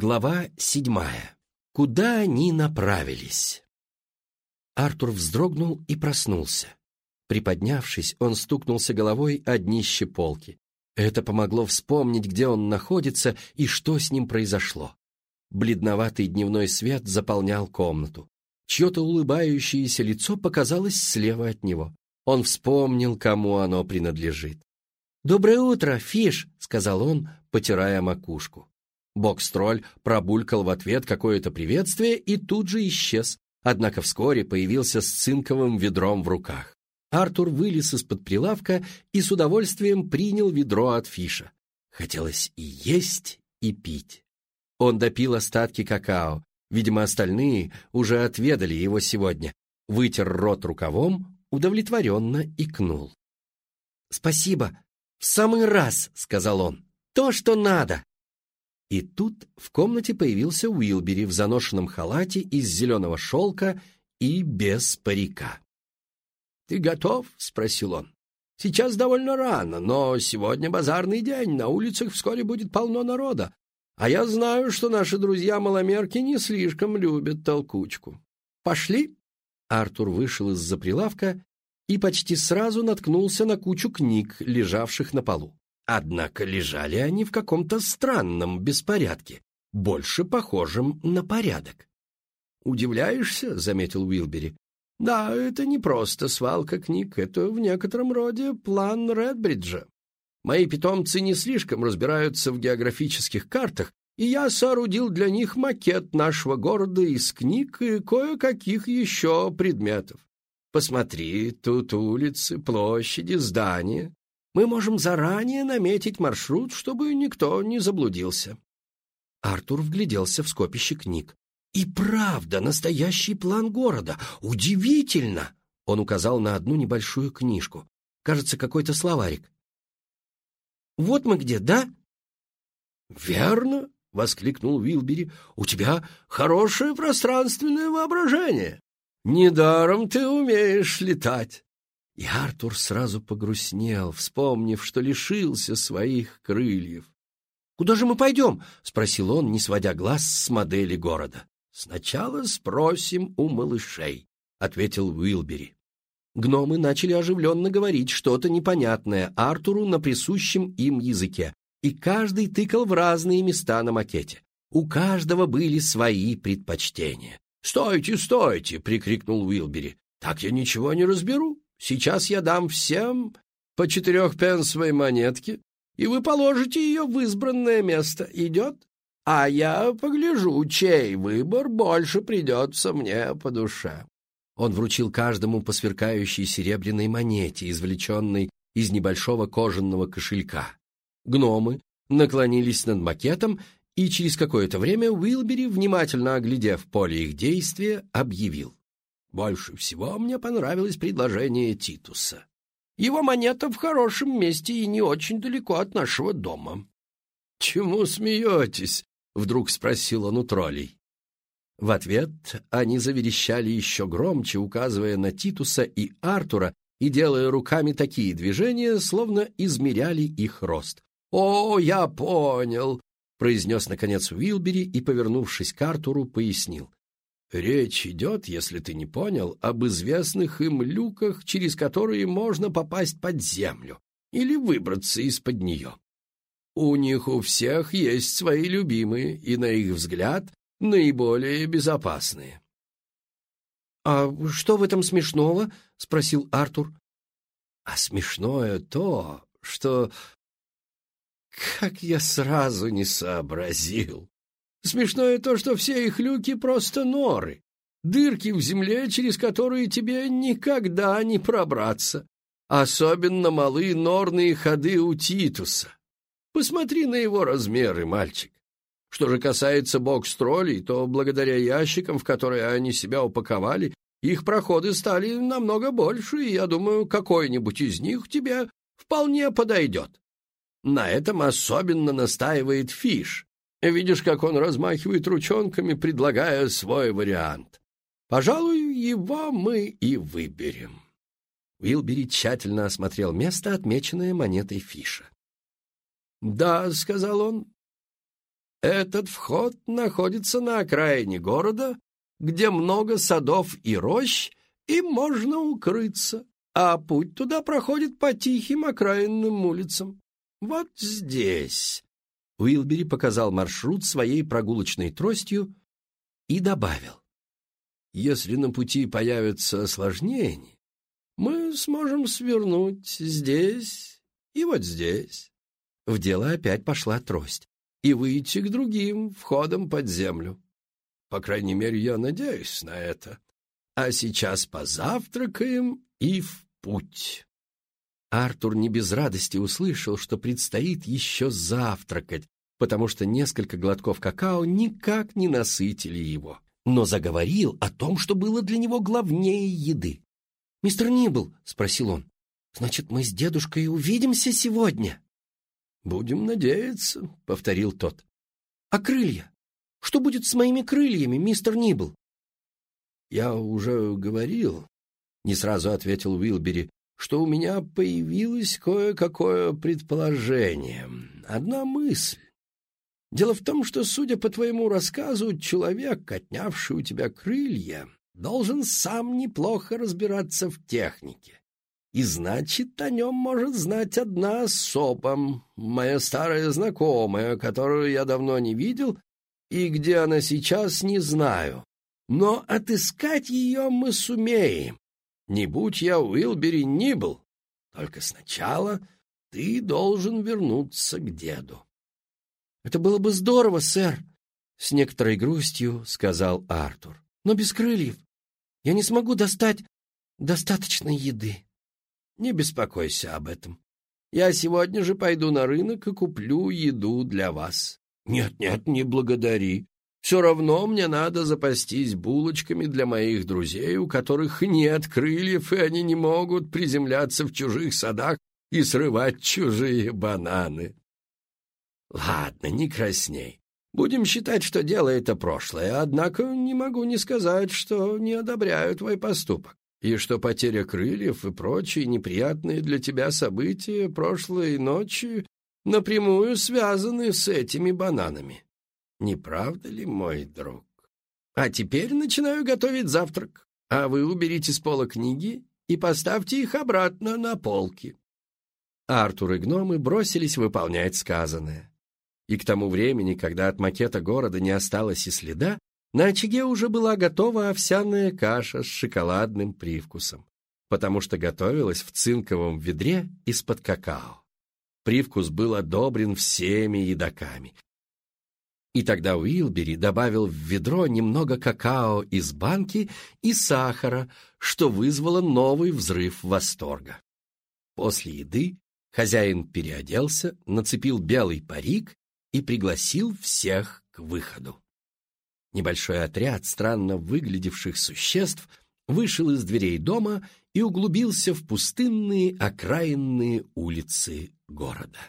Глава седьмая. Куда они направились? Артур вздрогнул и проснулся. Приподнявшись, он стукнулся головой о днище полки. Это помогло вспомнить, где он находится и что с ним произошло. Бледноватый дневной свет заполнял комнату. Чье-то улыбающееся лицо показалось слева от него. Он вспомнил, кому оно принадлежит. «Доброе утро, Фиш!» — сказал он, потирая макушку. Бокстроль пробулькал в ответ какое-то приветствие и тут же исчез, однако вскоре появился с цинковым ведром в руках. Артур вылез из-под прилавка и с удовольствием принял ведро от Фиша. Хотелось и есть, и пить. Он допил остатки какао, видимо, остальные уже отведали его сегодня, вытер рот рукавом, удовлетворенно икнул. «Спасибо, в самый раз», — сказал он, — «то, что надо». И тут в комнате появился Уилбери в заношенном халате из зеленого шелка и без парика. «Ты готов?» — спросил он. «Сейчас довольно рано, но сегодня базарный день, на улицах вскоре будет полно народа. А я знаю, что наши друзья-маломерки не слишком любят толкучку. Пошли?» Артур вышел из-за прилавка и почти сразу наткнулся на кучу книг, лежавших на полу. Однако лежали они в каком-то странном беспорядке, больше похожем на порядок. «Удивляешься?» — заметил Уилбери. «Да, это не просто свалка книг, это в некотором роде план Редбриджа. Мои питомцы не слишком разбираются в географических картах, и я соорудил для них макет нашего города из книг и кое-каких еще предметов. Посмотри, тут улицы, площади, здания мы можем заранее наметить маршрут, чтобы никто не заблудился. Артур вгляделся в скопище книг. «И правда, настоящий план города! Удивительно!» Он указал на одну небольшую книжку. Кажется, какой-то словарик. «Вот мы где, да?» «Верно!» — воскликнул Уилбери. «У тебя хорошее пространственное воображение. Недаром ты умеешь летать. И Артур сразу погрустнел, вспомнив, что лишился своих крыльев. «Куда же мы пойдем?» — спросил он, не сводя глаз с модели города. «Сначала спросим у малышей», — ответил Уилбери. Гномы начали оживленно говорить что-то непонятное Артуру на присущем им языке, и каждый тыкал в разные места на макете. У каждого были свои предпочтения. «Стойте, стойте!» — прикрикнул Уилбери. «Так я ничего не разберу. Сейчас я дам всем по четырехпенсовой монетке, и вы положите ее в избранное место. Идет? А я погляжу, чей выбор больше придется мне по душе». Он вручил каждому по сверкающей серебряной монете, извлеченной из небольшого кожаного кошелька. Гномы наклонились над макетом, и через какое-то время Уилбери, внимательно оглядев поле их действия, объявил. Больше всего мне понравилось предложение Титуса. Его монета в хорошем месте и не очень далеко от нашего дома. — Чему смеетесь? — вдруг спросил он у троллей. В ответ они заверещали еще громче, указывая на Титуса и Артура и делая руками такие движения, словно измеряли их рост. «О, я понял!» — произнес, наконец, Уилбери и, повернувшись к Артуру, пояснил. Речь идет, если ты не понял, об известных им люках, через которые можно попасть под землю или выбраться из-под нее. У них у всех есть свои любимые и, на их взгляд, наиболее безопасные. — А что в этом смешного? — спросил Артур. — А смешное то, что... Как я сразу не сообразил. Смешное то, что все их люки просто норы, дырки в земле, через которые тебе никогда не пробраться. Особенно малы норные ходы у Титуса. Посмотри на его размеры, мальчик. Что же касается бокс-троллей, то благодаря ящикам, в которые они себя упаковали, их проходы стали намного больше, и я думаю, какой-нибудь из них тебе вполне подойдет. На этом особенно настаивает Фиш, Видишь, как он размахивает ручонками, предлагая свой вариант. Пожалуй, его мы и выберем. Уилбери тщательно осмотрел место, отмеченное монетой Фиша. «Да», — сказал он, Этот вход находится на окраине города, где много садов и рощ, и можно укрыться, а путь туда проходит по тихим окраинным улицам. Вот здесь. Уилбери показал маршрут своей прогулочной тростью и добавил. Если на пути появятся осложнения, мы сможем свернуть здесь и вот здесь. В дело опять пошла трость и выйти к другим входам под землю. По крайней мере, я надеюсь на это. А сейчас позавтракаем и в путь. Артур не без радости услышал, что предстоит еще завтракать, потому что несколько глотков какао никак не насытили его, но заговорил о том, что было для него главнее еды. «Мистер Нибл», — спросил он, — «значит, мы с дедушкой увидимся сегодня?» «Будем надеяться», — повторил тот. «А крылья? Что будет с моими крыльями, мистер Нибл?» «Я уже говорил», — не сразу ответил Уилбери, «что у меня появилось кое-какое предположение, одна мысль. Дело в том, что, судя по твоему рассказу, человек, отнявший у тебя крылья, должен сам неплохо разбираться в технике. И значит, о нем может знать одна особа, моя старая знакомая, которую я давно не видел, и где она сейчас, не знаю. Но отыскать ее мы сумеем. Не будь я Уилбери ни был. Только сначала ты должен вернуться к деду. — Это было бы здорово, сэр, — с некоторой грустью сказал Артур. — Но без крыльев. Я не смогу достать достаточной еды. Не беспокойся об этом. Я сегодня же пойду на рынок и куплю еду для вас. Нет-нет, не благодари. Все равно мне надо запастись булочками для моих друзей, у которых нет крыльев, и они не могут приземляться в чужих садах и срывать чужие бананы. Ладно, не красней. Будем считать, что дело это прошлое, однако не могу не сказать, что не одобряю твой поступок и что потеря крыльев и прочие неприятные для тебя события прошлой ночи напрямую связаны с этими бананами. Не правда ли, мой друг? А теперь начинаю готовить завтрак, а вы уберите с пола книги и поставьте их обратно на полки. Артур и гномы бросились выполнять сказанное. И к тому времени, когда от макета города не осталось и следа, на очаге уже была готова овсяная каша с шоколадным привкусом, потому что готовилась в цинковом ведре из-под какао. Привкус был одобрен всеми едоками. И тогда Уилбери добавил в ведро немного какао из банки и сахара, что вызвало новый взрыв восторга. После еды хозяин переоделся, нацепил белый парик и пригласил всех к выходу. Небольшой отряд странно выглядевших существ вышел из дверей дома и углубился в пустынные окраинные улицы города.